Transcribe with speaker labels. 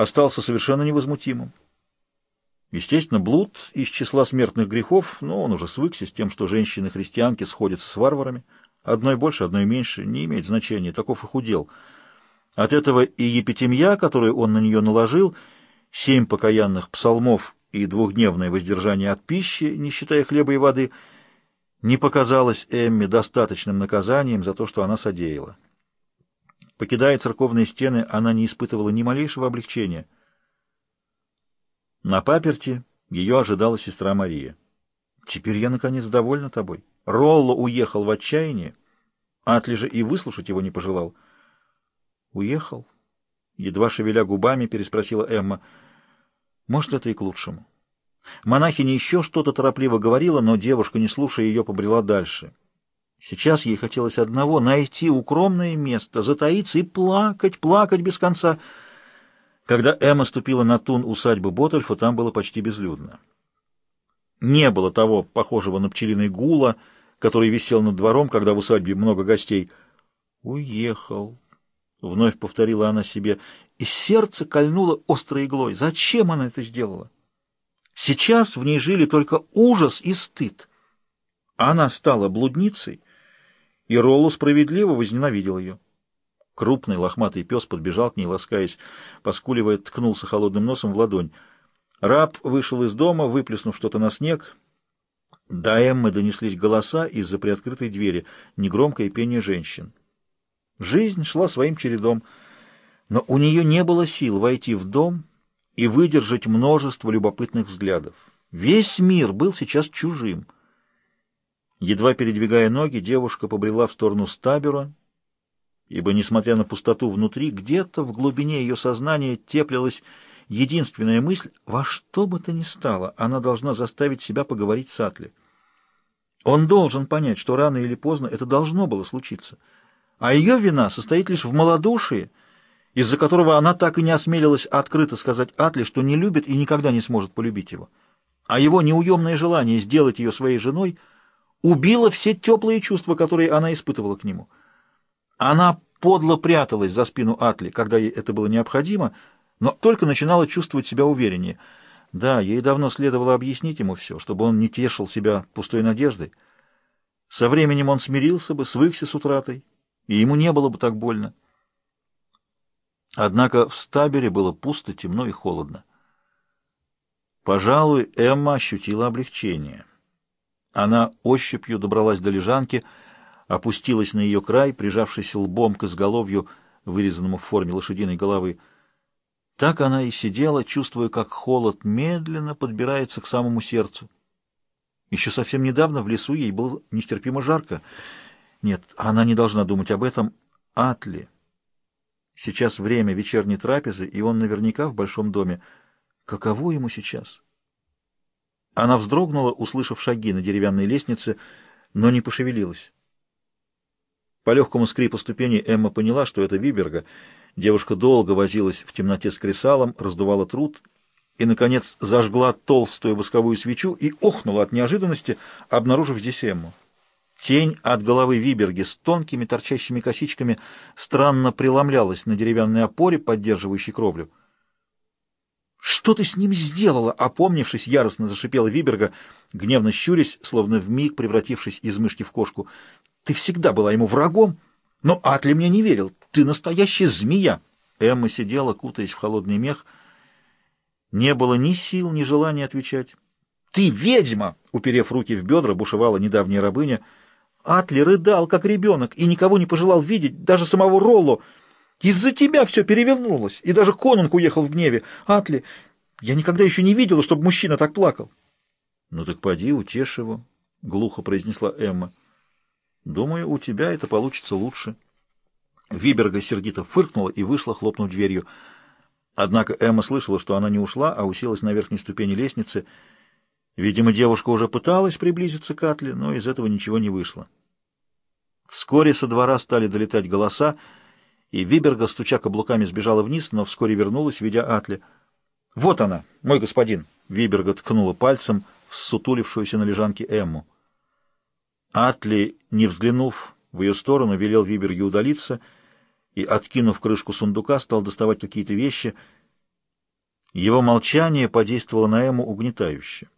Speaker 1: остался совершенно невозмутимым. Естественно, блуд из числа смертных грехов, но он уже свыкся с тем, что женщины-христианки сходятся с варварами. Одной больше, одной меньше, не имеет значения, таков их удел. От этого и епитемья, которую он на нее наложил, семь покаянных псалмов и двухдневное воздержание от пищи, не считая хлеба и воды, не показалось Эмме достаточным наказанием за то, что она содеяла. Покидая церковные стены, она не испытывала ни малейшего облегчения — на паперти ее ожидала сестра Мария. «Теперь я, наконец, довольна тобой. Ролло уехал в отчаянии. Атли же и выслушать его не пожелал». «Уехал?» Едва шевеля губами, переспросила Эмма. «Может, это и к лучшему». Монахиня еще что-то торопливо говорила, но девушка, не слушая ее, побрела дальше. Сейчас ей хотелось одного — найти укромное место, затаиться и плакать, плакать без конца — когда Эмма ступила на тун усадьбы Ботальфа, там было почти безлюдно. Не было того, похожего на пчелиный гула, который висел над двором, когда в усадьбе много гостей. «Уехал», — вновь повторила она себе, и сердце кольнуло острой иглой. Зачем она это сделала? Сейчас в ней жили только ужас и стыд. Она стала блудницей, и Роллу справедливо возненавидел ее. Крупный лохматый пес подбежал к ней, ласкаясь, поскуливая, ткнулся холодным носом в ладонь. Раб вышел из дома, выплеснув что-то на снег. До Эммы донеслись голоса из-за приоткрытой двери, негромкое пение женщин. Жизнь шла своим чередом, но у нее не было сил войти в дом и выдержать множество любопытных взглядов. Весь мир был сейчас чужим. Едва передвигая ноги, девушка побрела в сторону Стабера, ибо, несмотря на пустоту внутри, где-то в глубине ее сознания теплилась единственная мысль — во что бы то ни стало, она должна заставить себя поговорить с Атли. Он должен понять, что рано или поздно это должно было случиться. А ее вина состоит лишь в малодушии, из-за которого она так и не осмелилась открыто сказать Атли, что не любит и никогда не сможет полюбить его. А его неуемное желание сделать ее своей женой убило все теплые чувства, которые она испытывала к нему — она подло пряталась за спину Атли, когда ей это было необходимо, но только начинала чувствовать себя увереннее. Да, ей давно следовало объяснить ему все, чтобы он не тешил себя пустой надеждой. Со временем он смирился бы, свыкся с утратой, и ему не было бы так больно. Однако в стабере было пусто, темно и холодно. Пожалуй, Эмма ощутила облегчение. Она ощупью добралась до лежанки — опустилась на ее край, прижавшись лбом к изголовью, вырезанному в форме лошадиной головы. Так она и сидела, чувствуя, как холод медленно подбирается к самому сердцу. Еще совсем недавно в лесу ей было нестерпимо жарко. Нет, она не должна думать об этом. Атли. Сейчас время вечерней трапезы, и он наверняка в большом доме. Каково ему сейчас? Она вздрогнула, услышав шаги на деревянной лестнице, но не пошевелилась. По легкому скрипу ступени Эмма поняла, что это Виберга. Девушка долго возилась в темноте с кресалом, раздувала труд и, наконец, зажгла толстую восковую свечу и охнула от неожиданности, обнаружив здесь Эмму. Тень от головы Виберги с тонкими торчащими косичками странно преломлялась на деревянной опоре, поддерживающей кровлю. «Что ты с ним сделала?» — опомнившись, яростно зашипела Виберга, гневно щурясь, словно вмиг превратившись из мышки в кошку. Ты всегда была ему врагом, но Атли мне не верил. Ты настоящая змея. Эмма сидела, кутаясь в холодный мех. Не было ни сил, ни желания отвечать. «Ты ведьма!» — уперев руки в бедра, бушевала недавняя рабыня. Атли рыдал, как ребенок, и никого не пожелал видеть, даже самого Ролло. Из-за тебя все перевернулось, и даже конунг уехал в гневе. Атли, я никогда еще не видела, чтобы мужчина так плакал. — Ну так поди, утешь его, — глухо произнесла Эмма. Думаю, у тебя это получится лучше. Виберга сердито фыркнула и вышла, хлопнув дверью. Однако Эмма слышала, что она не ушла, а уселась на верхней ступени лестницы. Видимо, девушка уже пыталась приблизиться к Атле, но из этого ничего не вышло. Вскоре со двора стали долетать голоса, и Виберга, стуча каблуками, сбежала вниз, но вскоре вернулась, ведя Атле. «Вот она, мой господин!» — Виберга ткнула пальцем в сутулившуюся на лежанке Эмму. Атли, не взглянув в ее сторону, велел Виберге удалиться и, откинув крышку сундука, стал доставать какие-то вещи. Его молчание подействовало на Эму угнетающе.